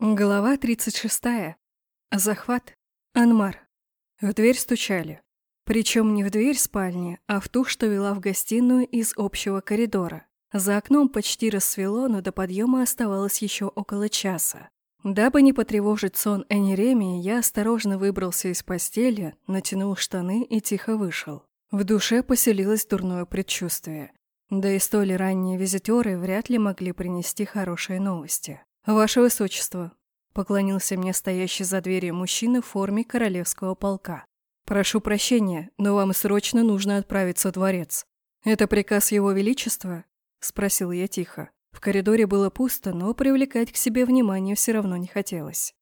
Глава 36. Захват. Анмар. В дверь стучали. Причем не в дверь спальни, а в ту, что вела в гостиную из общего коридора. За окном почти рассвело, но до подъема оставалось еще около часа. Дабы не потревожить сон Энеремии, я осторожно выбрался из постели, натянул штаны и тихо вышел. В душе поселилось дурное предчувствие. Да и столь ранние визитеры вряд ли могли принести хорошие новости. «Ваше Высочество», — поклонился мне стоящий за дверью мужчина в форме королевского полка. «Прошу прощения, но вам срочно нужно отправиться в дворец». «Это приказ Его Величества?» — спросил я тихо. В коридоре было пусто, но привлекать к себе внимание все равно не хотелось.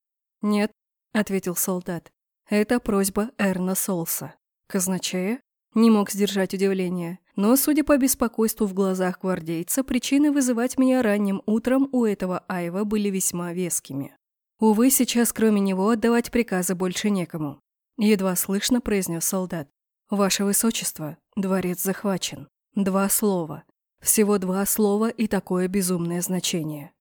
«Нет», — ответил солдат. «Это просьба Эрна Солса». «Казначея?» Не мог сдержать удивление. Но, судя по беспокойству в глазах гвардейца, причины вызывать меня ранним утром у этого Айва были весьма вескими. Увы, сейчас кроме него отдавать приказы больше некому. Едва слышно произнес солдат. «Ваше Высочество, дворец захвачен. Два слова. Всего два слова и такое безумное значение».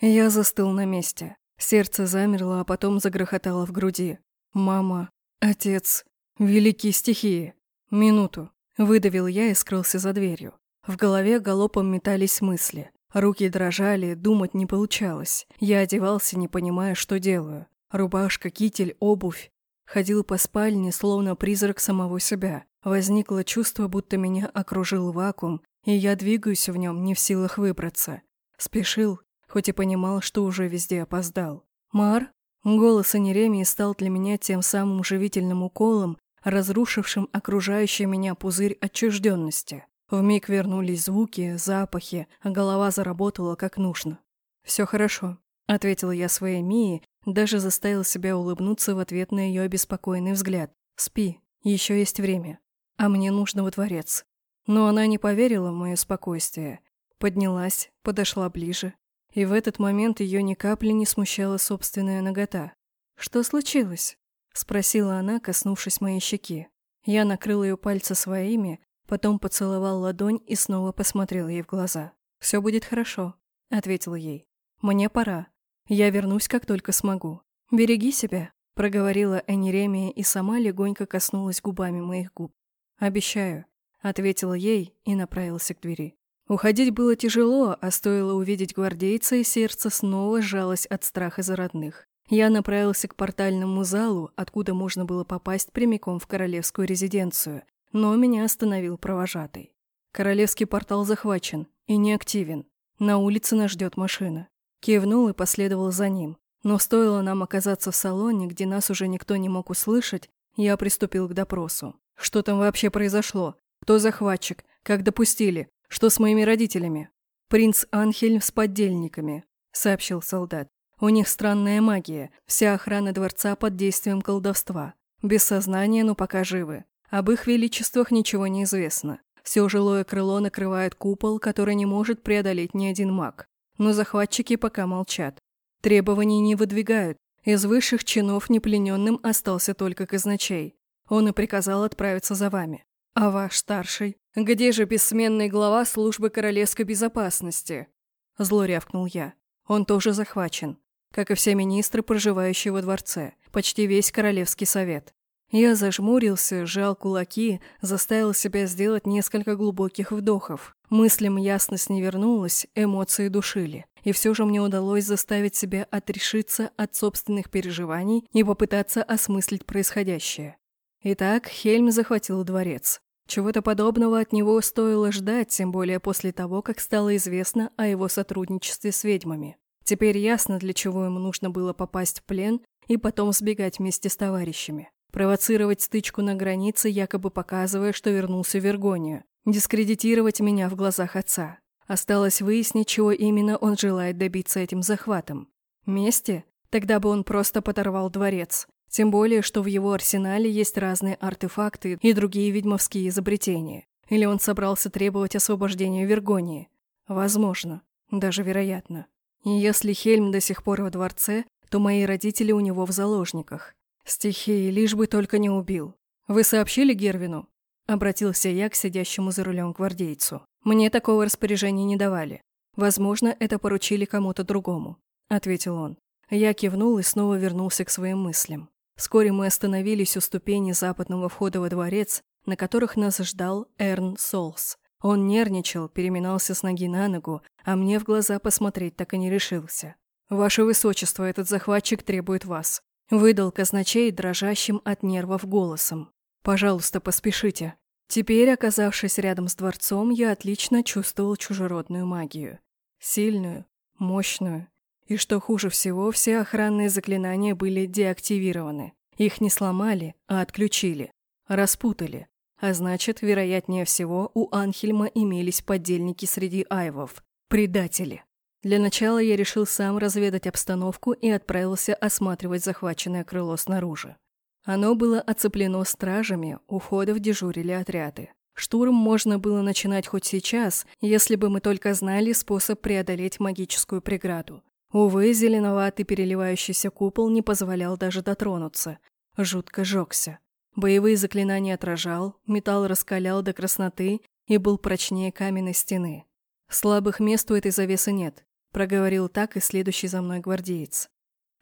Я застыл на месте. Сердце замерло, а потом загрохотало в груди. «Мама, отец, великие стихии». «Минуту», — выдавил я и скрылся за дверью. В голове галопом метались мысли. Руки дрожали, думать не получалось. Я одевался, не понимая, что делаю. Рубашка, китель, обувь. Ходил по спальне, словно призрак самого себя. Возникло чувство, будто меня окружил вакуум, и я двигаюсь в нем, не в силах выбраться. Спешил, хоть и понимал, что уже везде опоздал. «Мар?» Голос Анеремии стал для меня тем самым живительным уколом, разрушившим окружающий меня пузырь отчужденности. Вмиг вернулись звуки, запахи, а голова заработала как нужно. «Все хорошо», — ответила я своей Мии, даже заставил себя улыбнуться в ответ на ее обеспокоенный взгляд. «Спи, еще есть время. А мне нужно во дворец». Но она не поверила в мое спокойствие. Поднялась, подошла ближе. И в этот момент ее ни капли не смущала собственная нагота. «Что случилось?» Спросила она, коснувшись моей щеки. Я накрыл ее пальцы своими, потом поцеловал ладонь и снова посмотрел ей в глаза. «Все будет хорошо», — ответил ей. «Мне пора. Я вернусь, как только смогу. Береги себя», — проговорила Энеремия и сама легонько коснулась губами моих губ. «Обещаю», — ответила ей и направился к двери. Уходить было тяжело, а стоило увидеть гвардейца, и сердце снова сжалось от страха за родных. Я направился к портальному залу, откуда можно было попасть прямиком в королевскую резиденцию, но меня остановил провожатый. Королевский портал захвачен и неактивен. На улице нас ждет машина. Кивнул и последовал за ним. Но стоило нам оказаться в салоне, где нас уже никто не мог услышать, я приступил к допросу. Что там вообще произошло? Кто захватчик? Как допустили? Что с моими родителями? Принц Анхельм с поддельниками, сообщил солдат. У них странная магия, вся охрана дворца под действием колдовства. Без сознания, но пока живы. Об их величествах ничего не известно. Все жилое крыло накрывает купол, который не может преодолеть ни один маг. Но захватчики пока молчат. Требований не выдвигают. Из высших чинов неплененным остался только казначей. Он и приказал отправиться за вами. А ваш старший? Где же бессменный глава службы королевской безопасности? Зло рявкнул я. Он тоже захвачен как и все министры, проживающие во дворце, почти весь королевский совет. Я зажмурился, сжал кулаки, заставил себя сделать несколько глубоких вдохов. Мыслям ясность не вернулась, эмоции душили. И все же мне удалось заставить себя отрешиться от собственных переживаний и попытаться осмыслить происходящее. Итак, Хельм захватил дворец. Чего-то подобного от него стоило ждать, тем более после того, как стало известно о его сотрудничестве с ведьмами. Теперь ясно, для чего ему нужно было попасть в плен и потом сбегать вместе с товарищами. Провоцировать стычку на границе, якобы показывая, что вернулся в Вергонию. Дискредитировать меня в глазах отца. Осталось выяснить, чего именно он желает добиться этим захватом. Мести? Тогда бы он просто подорвал дворец. Тем более, что в его арсенале есть разные артефакты и другие ведьмовские изобретения. Или он собрался требовать освобождения Вергонии? Возможно. Даже вероятно. И если Хельм до сих пор во дворце, то мои родители у него в заложниках. Стихии, лишь бы только не убил. Вы сообщили Гервину? Обратился я к сидящему за рулем гвардейцу. Мне такого распоряжения не давали. Возможно, это поручили кому-то другому, ответил он. Я кивнул и снова вернулся к своим мыслям. Вскоре мы остановились у ступени западного входа во дворец, на которых нас ждал Эрн Солс. Он нервничал, переминался с ноги на ногу, а мне в глаза посмотреть так и не решился. «Ваше Высочество, этот захватчик требует вас», — выдал казначей дрожащим от нервов голосом. «Пожалуйста, поспешите». Теперь, оказавшись рядом с дворцом, я отлично чувствовал чужеродную магию. Сильную, мощную. И что хуже всего, все охранные заклинания были деактивированы. Их не сломали, а отключили. Распутали. А значит, вероятнее всего, у Анхельма имелись подельники среди айвов. Предатели. Для начала я решил сам разведать обстановку и отправился осматривать захваченное крыло снаружи. Оно было оцеплено стражами, у входов дежурили отряды. Штурм можно было начинать хоть сейчас, если бы мы только знали способ преодолеть магическую преграду. Увы, зеленоватый переливающийся купол не позволял даже дотронуться. Жутко жёгся. Боевые заклинания отражал, металл раскалял до красноты и был прочнее каменной стены. «Слабых мест у этой завесы нет», — проговорил так и следующий за мной гвардеец.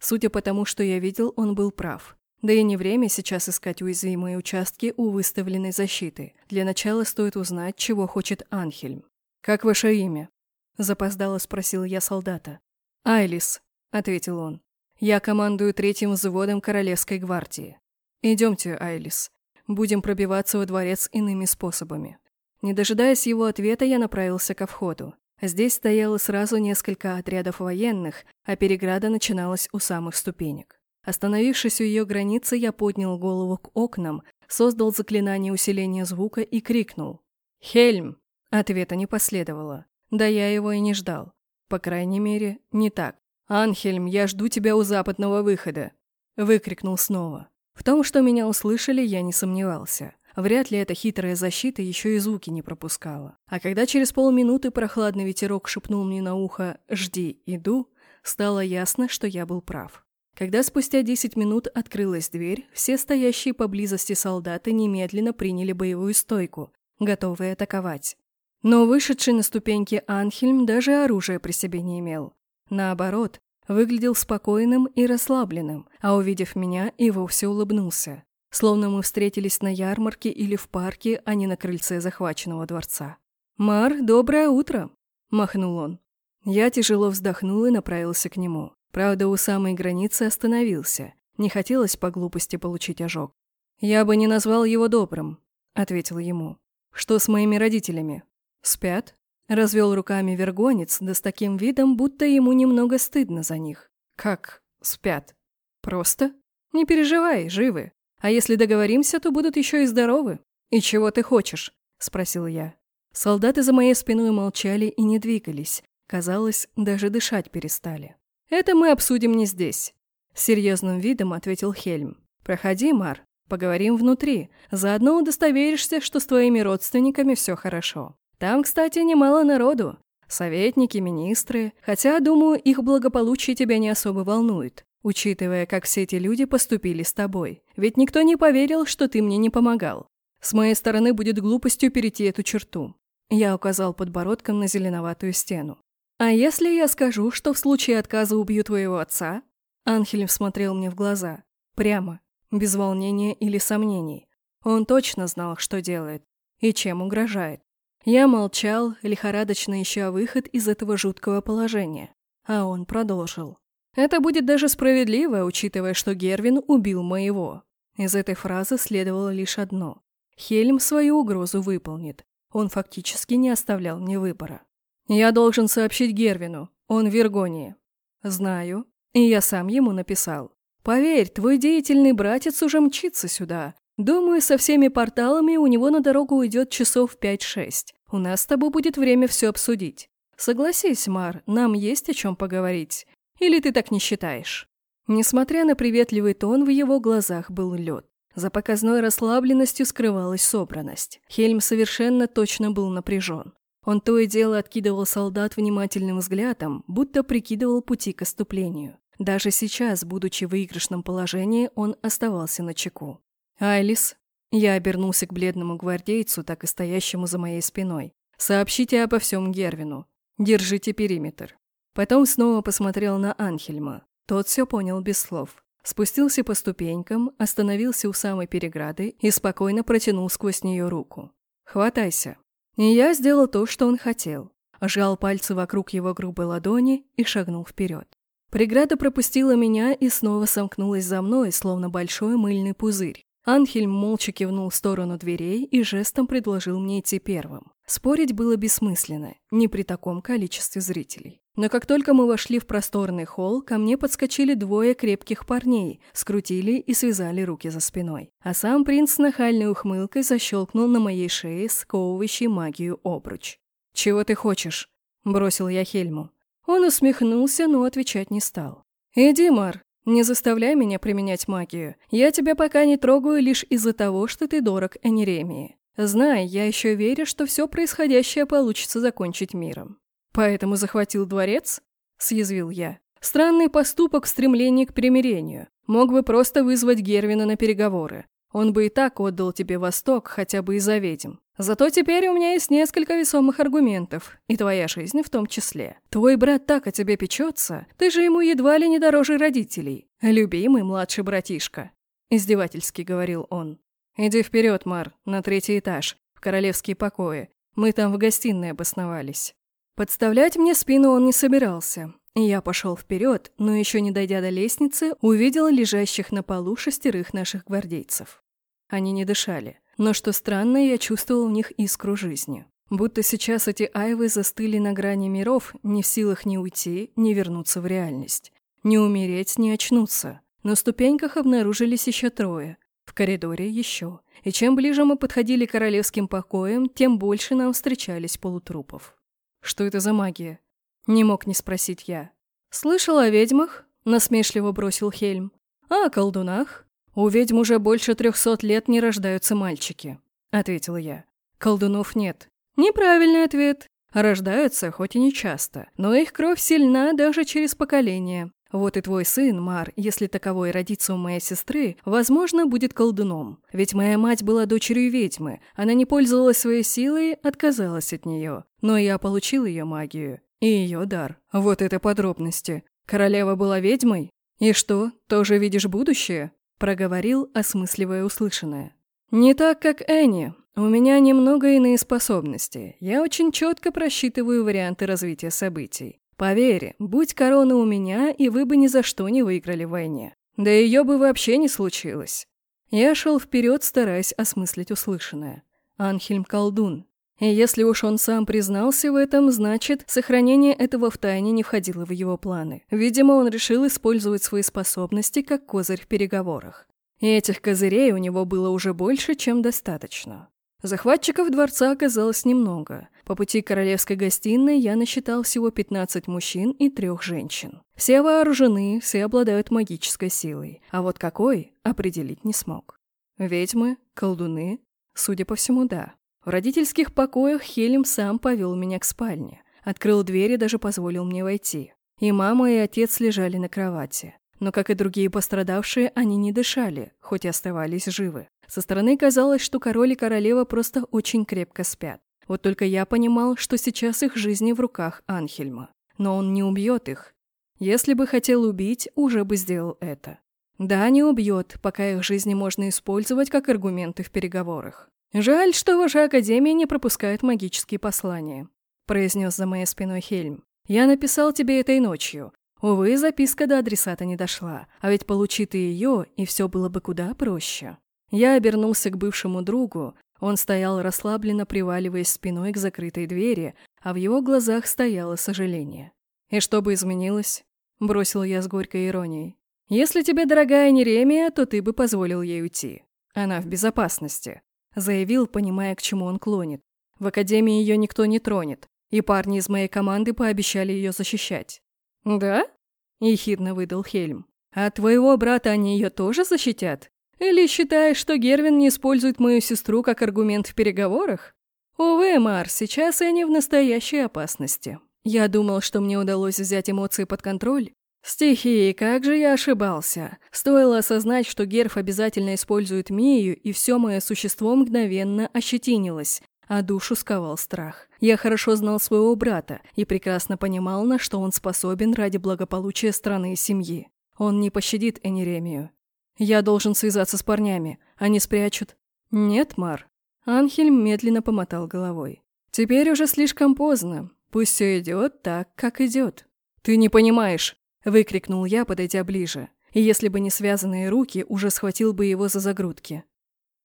Судя по тому, что я видел, он был прав. Да и не время сейчас искать уязвимые участки у выставленной защиты. Для начала стоит узнать, чего хочет Анхельм. «Как ваше имя?» – запоздало спросил я солдата. «Айлис», – ответил он. «Я командую третьим взводом Королевской гвардии. Идемте, Айлис. Будем пробиваться во дворец иными способами». Не дожидаясь его ответа, я направился ко входу. Здесь стояло сразу несколько отрядов военных, а переграда начиналась у самых ступенек. Остановившись у ее границы, я поднял голову к окнам, создал заклинание усиления звука и крикнул. «Хельм!» Ответа не последовало. Да я его и не ждал. По крайней мере, не так. «Анхельм, я жду тебя у западного выхода!» Выкрикнул снова. В том, что меня услышали, я не сомневался. Вряд ли эта хитрая защита еще и звуки не пропускала. А когда через полминуты прохладный ветерок шепнул мне на ухо «Жди, иду», стало ясно, что я был прав. Когда спустя 10 минут открылась дверь, все стоящие поблизости солдаты немедленно приняли боевую стойку, готовые атаковать. Но вышедший на ступеньки Анхельм даже оружия при себе не имел. Наоборот, выглядел спокойным и расслабленным, а увидев меня и вовсе улыбнулся. Словно мы встретились на ярмарке или в парке, а не на крыльце захваченного дворца. «Мар, доброе утро!» – махнул он. Я тяжело вздохнул и направился к нему. Правда, у самой границы остановился. Не хотелось по глупости получить ожог. «Я бы не назвал его добрым», — ответил ему. «Что с моими родителями? Спят?» Развел руками вергонец, да с таким видом, будто ему немного стыдно за них. «Как спят? Просто? Не переживай, живы. А если договоримся, то будут еще и здоровы. И чего ты хочешь?» — спросил я. Солдаты за моей спиной молчали и не двигались. Казалось, даже дышать перестали. «Это мы обсудим не здесь», — серьезным видом ответил Хельм. «Проходи, Мар, поговорим внутри. Заодно удостоверишься, что с твоими родственниками все хорошо. Там, кстати, немало народу. Советники, министры. Хотя, думаю, их благополучие тебя не особо волнует, учитывая, как все эти люди поступили с тобой. Ведь никто не поверил, что ты мне не помогал. С моей стороны будет глупостью перейти эту черту». Я указал подбородком на зеленоватую стену. «А если я скажу, что в случае отказа убью твоего отца?» Анхель смотрел мне в глаза. Прямо, без волнения или сомнений. Он точно знал, что делает и чем угрожает. Я молчал, лихорадочно ища выход из этого жуткого положения. А он продолжил. «Это будет даже справедливо, учитывая, что Гервин убил моего». Из этой фразы следовало лишь одно. Хельм свою угрозу выполнит. Он фактически не оставлял мне выбора. Я должен сообщить Гервину. Он в Вергонии. Знаю. И я сам ему написал. Поверь, твой деятельный братец уже мчится сюда. Думаю, со всеми порталами у него на дорогу уйдет часов 5-6. У нас с тобой будет время все обсудить. Согласись, Мар, нам есть о чем поговорить. Или ты так не считаешь? Несмотря на приветливый тон, в его глазах был лед. За показной расслабленностью скрывалась собранность. Хельм совершенно точно был напряжен. Он то и дело откидывал солдат внимательным взглядом, будто прикидывал пути к оступлению. Даже сейчас, будучи в выигрышном положении, он оставался на чеку. «Айлис», я обернулся к бледному гвардейцу, так и стоящему за моей спиной. «Сообщите обо всем Гервину. Держите периметр». Потом снова посмотрел на Анхельма. Тот все понял без слов. Спустился по ступенькам, остановился у самой переграды и спокойно протянул сквозь нее руку. «Хватайся». И я сделал то, что он хотел. Сжал пальцы вокруг его грубой ладони и шагнул вперед. Преграда пропустила меня и снова сомкнулась за мной, словно большой мыльный пузырь. Анхель молча кивнул в сторону дверей и жестом предложил мне идти первым. Спорить было бессмысленно, не при таком количестве зрителей. Но как только мы вошли в просторный холл, ко мне подскочили двое крепких парней, скрутили и связали руки за спиной. А сам принц с нахальной ухмылкой защелкнул на моей шее сковывающий магию обруч. «Чего ты хочешь?» – бросил я Хельму. Он усмехнулся, но отвечать не стал. «Иди, Мар, не заставляй меня применять магию. Я тебя пока не трогаю лишь из-за того, что ты дорог Энеремии. Знай, я еще верю, что все происходящее получится закончить миром. Поэтому захватил дворец? Съязвил я. Странный поступок в стремлении к примирению. Мог бы просто вызвать Гервина на переговоры. Он бы и так отдал тебе Восток, хотя бы из-за ведьм. Зато теперь у меня есть несколько весомых аргументов, и твоя жизнь в том числе. Твой брат так о тебе печется, ты же ему едва ли не дороже родителей. Любимый младший братишка. Издевательски говорил он. Иди вперед, Мар, на третий этаж, в королевские покои. Мы там в гостиной обосновались. Подставлять мне спину он не собирался. Я пошел вперед, но еще не дойдя до лестницы, увидел лежащих на полу шестерых наших гвардейцев. Они не дышали. Но что странно, я чувствовал в них искру жизни. Будто сейчас эти айвы застыли на грани миров, не в силах ни уйти, ни вернуться в реальность. Не умереть, не очнуться. На ступеньках обнаружились еще трое. В коридоре еще. И чем ближе мы подходили к королевским покоям, тем больше нам встречались полутрупов. Что это за магия? Не мог не спросить я. «Слышал о ведьмах?» – насмешливо бросил Хельм. «А о колдунах?» «У ведьм уже больше трехсот лет не рождаются мальчики», — ответила я. «Колдунов нет». «Неправильный ответ. Рождаются, хоть и не часто, но их кровь сильна даже через поколение. Вот и твой сын, Мар, если таковой родится у моей сестры, возможно, будет колдуном. Ведь моя мать была дочерью ведьмы. Она не пользовалась своей силой, отказалась от нее. Но я получил ее магию. И ее дар. Вот это подробности. Королева была ведьмой? И что, тоже видишь будущее? проговорил, осмысливая услышанное. «Не так, как Энни. У меня немного иные способности. Я очень четко просчитываю варианты развития событий. Поверь, будь корона у меня, и вы бы ни за что не выиграли в войне. Да ее бы вообще не случилось». Я шел вперед, стараясь осмыслить услышанное. Анхельм колдун. И если уж он сам признался в этом, значит, сохранение этого в тайне не входило в его планы. Видимо, он решил использовать свои способности как козырь в переговорах. И этих козырей у него было уже больше, чем достаточно. Захватчиков дворца оказалось немного. По пути королевской гостиной я насчитал всего 15 мужчин и трех женщин. Все вооружены, все обладают магической силой. А вот какой, определить не смог. Ведьмы, колдуны, судя по всему, да. В родительских покоях Хелем сам повел меня к спальне. Открыл дверь и даже позволил мне войти. И мама, и отец лежали на кровати. Но, как и другие пострадавшие, они не дышали, хоть и оставались живы. Со стороны казалось, что король и королева просто очень крепко спят. Вот только я понимал, что сейчас их жизни в руках Анхельма. Но он не убьет их. Если бы хотел убить, уже бы сделал это. Да, не убьет, пока их жизни можно использовать как аргументы в переговорах. «Жаль, что ваша Академия не пропускает магические послания», – произнес за моей спиной Хельм. «Я написал тебе этой ночью. Увы, записка до адресата не дошла, а ведь получи ты ее, и все было бы куда проще». Я обернулся к бывшему другу. Он стоял расслабленно, приваливаясь спиной к закрытой двери, а в его глазах стояло сожаление. «И что бы изменилось?» – бросил я с горькой иронией. «Если тебе дорогая Неремия, то ты бы позволил ей уйти. Она в безопасности. Заявил, понимая, к чему он клонит. В академии ее никто не тронет, и парни из моей команды пообещали ее защищать. «Да?» – ехидно выдал Хельм. «А твоего брата они ее тоже защитят? Или считаешь, что Гервин не использует мою сестру как аргумент в переговорах? Увы, Мар, сейчас я не в настоящей опасности. Я думал, что мне удалось взять эмоции под контроль, Стихии, как же я ошибался. Стоило осознать, что Герф обязательно использует Мию, и все мое существо мгновенно ощетинилось, а душу сковал страх. Я хорошо знал своего брата и прекрасно понимал, на что он способен ради благополучия страны и семьи. Он не пощадит Энеремию. Я должен связаться с парнями. Они спрячут. Нет, Мар. Анхель медленно помотал головой. Теперь уже слишком поздно. Пусть все идет так, как идет. Ты не понимаешь, выкрикнул я, подойдя ближе. И если бы не связанные руки, уже схватил бы его за загрудки.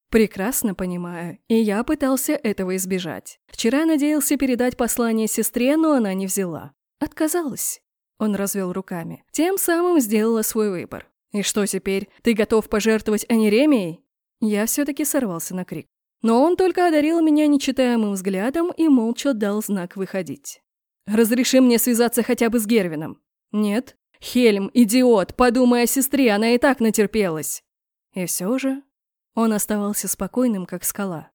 Прекрасно понимаю, и я пытался этого избежать. Вчера надеялся передать послание сестре, но она не взяла. Отказалась. Он развел руками. Тем самым сделала свой выбор. «И что теперь? Ты готов пожертвовать Анеремией?» Я все-таки сорвался на крик. Но он только одарил меня нечитаемым взглядом и молча дал знак выходить. «Разреши мне связаться хотя бы с Гервином». «Нет». «Хельм, идиот, подумай о сестре, она и так натерпелась». И все же он оставался спокойным, как скала.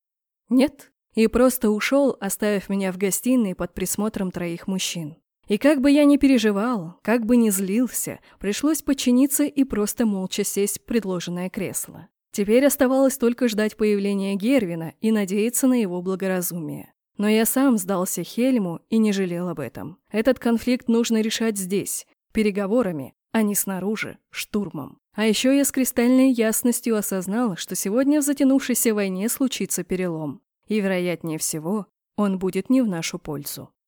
«Нет». И просто ушел, оставив меня в гостиной под присмотром троих мужчин. И как бы я ни переживал, как бы ни злился, пришлось подчиниться и просто молча сесть в предложенное кресло. Теперь оставалось только ждать появления Гервина и надеяться на его благоразумие. Но я сам сдался Хельму и не жалел об этом. Этот конфликт нужно решать здесь, переговорами, а не снаружи, штурмом. А еще я с кристальной ясностью осознал, что сегодня в затянувшейся войне случится перелом. И, вероятнее всего, он будет не в нашу пользу.